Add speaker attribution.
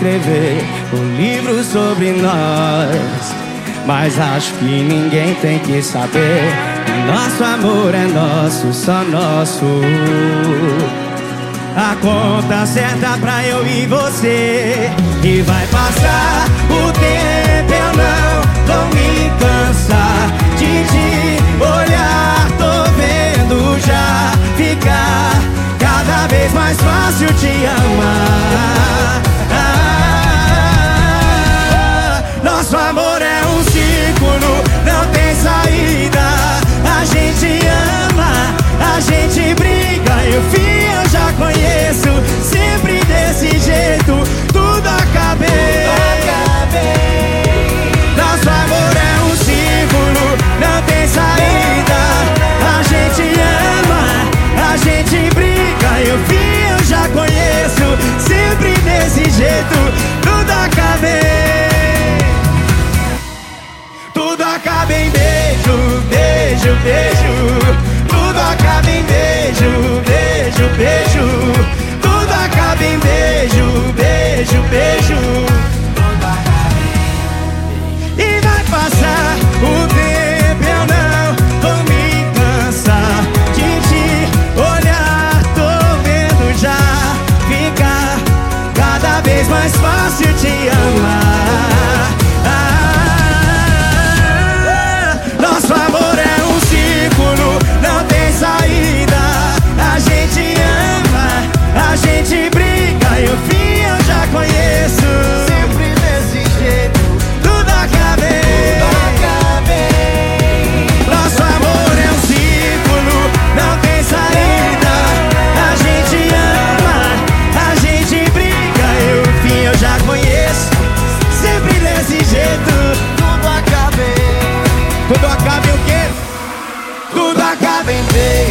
Speaker 1: escrever um livro sobre nós. Mas acho que ninguém tem que saber. Nosso amor é nosso, só nosso. A conta certa pra eu e você que vai passar. acaba em beijo, beijo, beijo. Tudo acaba em beijo, beijo, beijo. baby